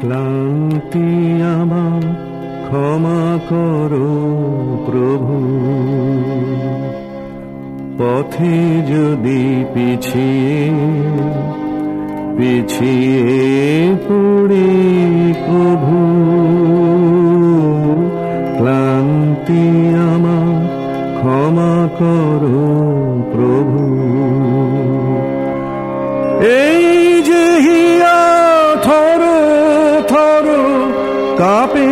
ক্লান্তি আমার, ক্ষমা করো প্রভু। পথে যদি পিছিয়ে পিছিয়ে পড়ে প্রভু। ক্লান্তি আমার, ক্ষমা করো প্রভু। এই কাপে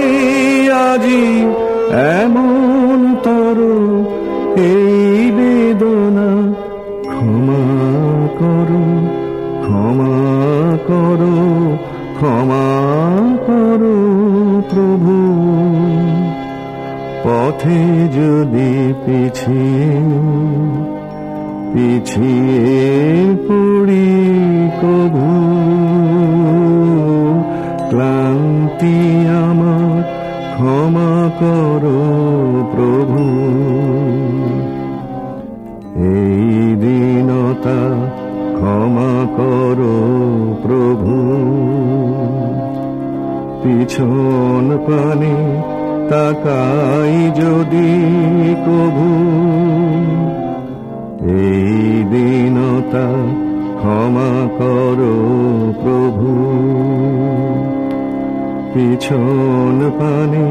আজি এমন তর এই বেদনা ক্ষমা করো ক্ষমা করো ক্ষমা করো প্রভু। পথে যদি পিছিয়ে পিছিয়ে পড়ি কভু ক্লান্তি আমার ক্ষমা করো প্রভু। এই দিনতা ক্ষমা করো প্রভু। পিছন পানে তাকাই যদি কভু এই দিনতা ক্ষমা করো পিছন পানে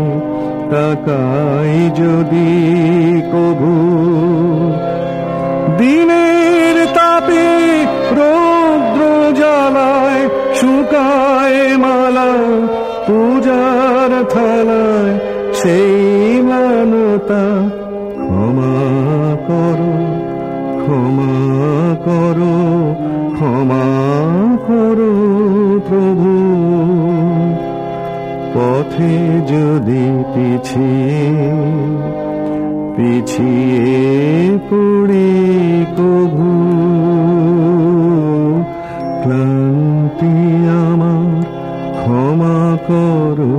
তাকাই যদি কবু। দিনের তাপে রৌদ্র জ্বালায়, শুকায় মালা পূজার থালায়, সেই মানতা পথে যদি পিছিয়ে পিছিয়ে পড়ে কবু ক্লান্তি আমার ক্ষমা করো।